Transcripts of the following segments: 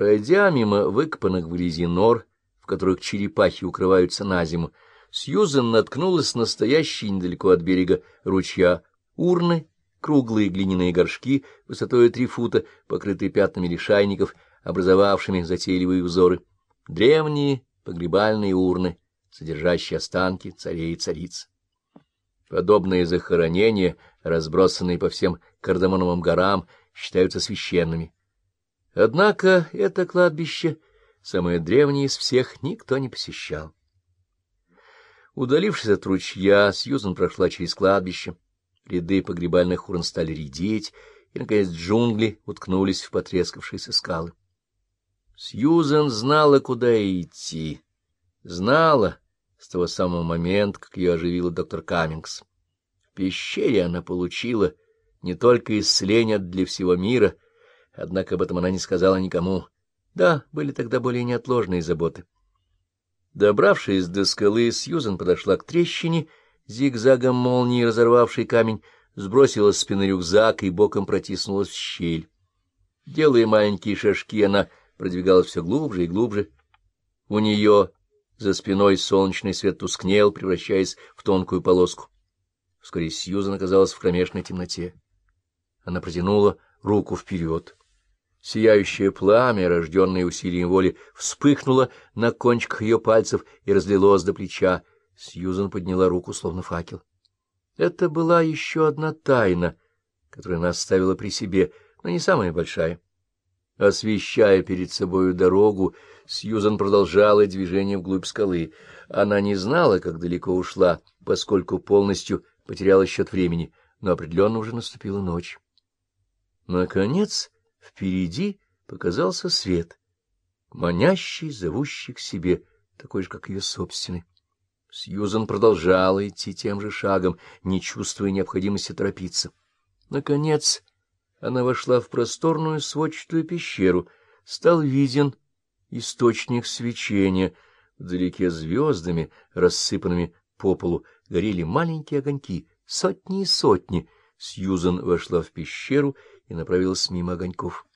Пройдя мимо выкопанных в грязи нор, в которых черепахи укрываются на зиму, Сьюзен наткнулась на стоящие недалеко от берега ручья урны, круглые глиняные горшки высотой три фута, покрытые пятнами лишайников, образовавшими затейливые узоры, древние погребальные урны, содержащие останки царей и цариц. Подобные захоронения, разбросанные по всем кардамоновым горам, считаются священными. Однако это кладбище, самое древнее из всех, никто не посещал. Удалившись от ручья, Сьюзан прошла через кладбище. Ряды погребальных урн стали редеть, и, наконец, джунгли уткнулись в потрескавшиеся скалы. Сьюзан знала, куда идти. Знала с того самого момента, как ее оживила доктор Каммингс. В пещере она получила не только исцеление для всего мира, однако об этом она не сказала никому. Да, были тогда более неотложные заботы. Добравшись до скалы, Сьюзен подошла к трещине, зигзагом молнии разорвавшей камень, сбросила с спины рюкзак и боком протиснулась в щель. Делая маленькие шажки, она продвигалась все глубже и глубже. У нее за спиной солнечный свет тускнел, превращаясь в тонкую полоску. Вскоре Сьюзан оказалась в кромешной темноте. Она протянула руку вперед. Сияющее пламя, рожденное усилием воли, вспыхнуло на кончиках ее пальцев и разлилось до плеча. Сьюзан подняла руку, словно факел. Это была еще одна тайна, которую она оставила при себе, но не самая большая. Освещая перед собою дорогу, Сьюзан продолжала движение вглубь скалы. Она не знала, как далеко ушла, поскольку полностью потеряла счет времени, но определенно уже наступила ночь. Наконец... Впереди показался свет, манящий, зовущий к себе, такой же, как ее собственный. Сьюзан продолжала идти тем же шагом, не чувствуя необходимости торопиться. Наконец она вошла в просторную сводчатую пещеру. Стал виден источник свечения. Вдалеке звездами, рассыпанными по полу, горели маленькие огоньки, сотни и сотни. Сьюзан вошла в пещеру и направилась мимо огоньков.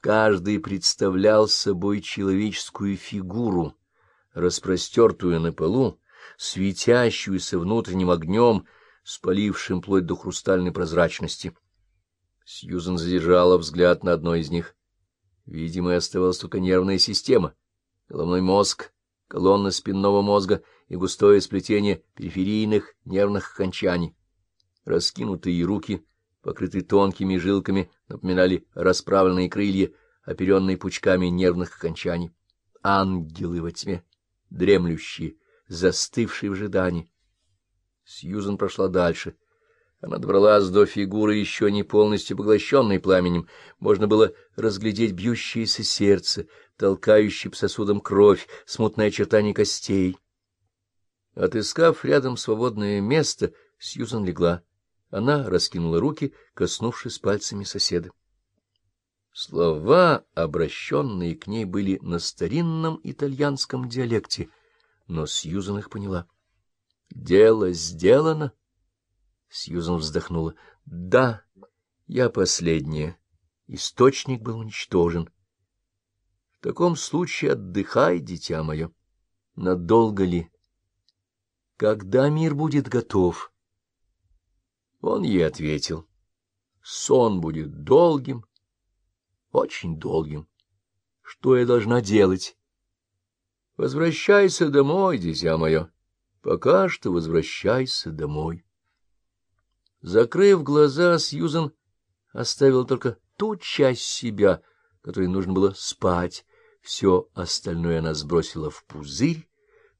Каждый представлял собой человеческую фигуру, распростертую на полу, светящуюся внутренним огнем, спалившим плоть до хрустальной прозрачности. Сьюзан задержала взгляд на одной из них. Видимо, оставалась только нервная система, головной мозг, колонна спинного мозга и густое сплетение периферийных нервных окончаний. Раскинутые руки покрытые тонкими жилками, напоминали расправленные крылья, оперенные пучками нервных окончаний. Ангелы во тьме, дремлющие, застывшие в ожидании. Сьюзан прошла дальше. Она добралась до фигуры, еще не полностью поглощенной пламенем. Можно было разглядеть бьющееся сердце, толкающее по сосудам кровь, смутное очертание костей. Отыскав рядом свободное место, Сьюзан легла. Она раскинула руки, коснувшись пальцами соседа. Слова, обращенные к ней, были на старинном итальянском диалекте, но Сьюзан их поняла. — Дело сделано. Сьюзан вздохнула. — Да, я последняя. Источник был уничтожен. — В таком случае отдыхай, дитя мое. Надолго ли? Когда мир будет готов? — он ей ответил. Сон будет долгим, очень долгим. Что я должна делать? Возвращайся домой, дитя мое. Пока что возвращайся домой. Закрыв глаза, Сьюзан оставил только ту часть себя, которой нужно было спать. Все остальное она сбросила в пузырь,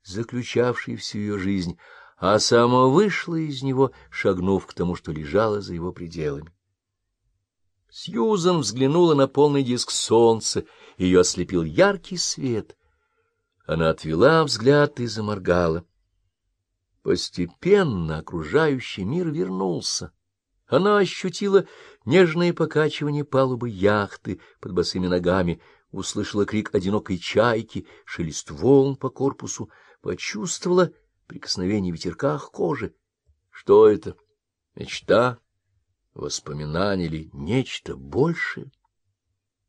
заключавший всю ее жизнь, а сама вышла из него, шагнув к тому, что лежало за его пределами. Сьюзан взглянула на полный диск солнца, ее ослепил яркий свет. Она отвела взгляд и заморгала. Постепенно окружающий мир вернулся. Она ощутила нежное покачивание палубы яхты под босыми ногами, услышала крик одинокой чайки, шелест волн по корпусу, почувствовала прикосновение ветерка к коже. Что это? Мечта? Воспоминание или нечто большее?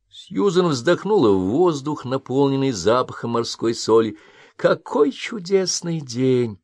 Сьюзен вздохнула в воздух, наполненный запахом морской соли. Какой чудесный день!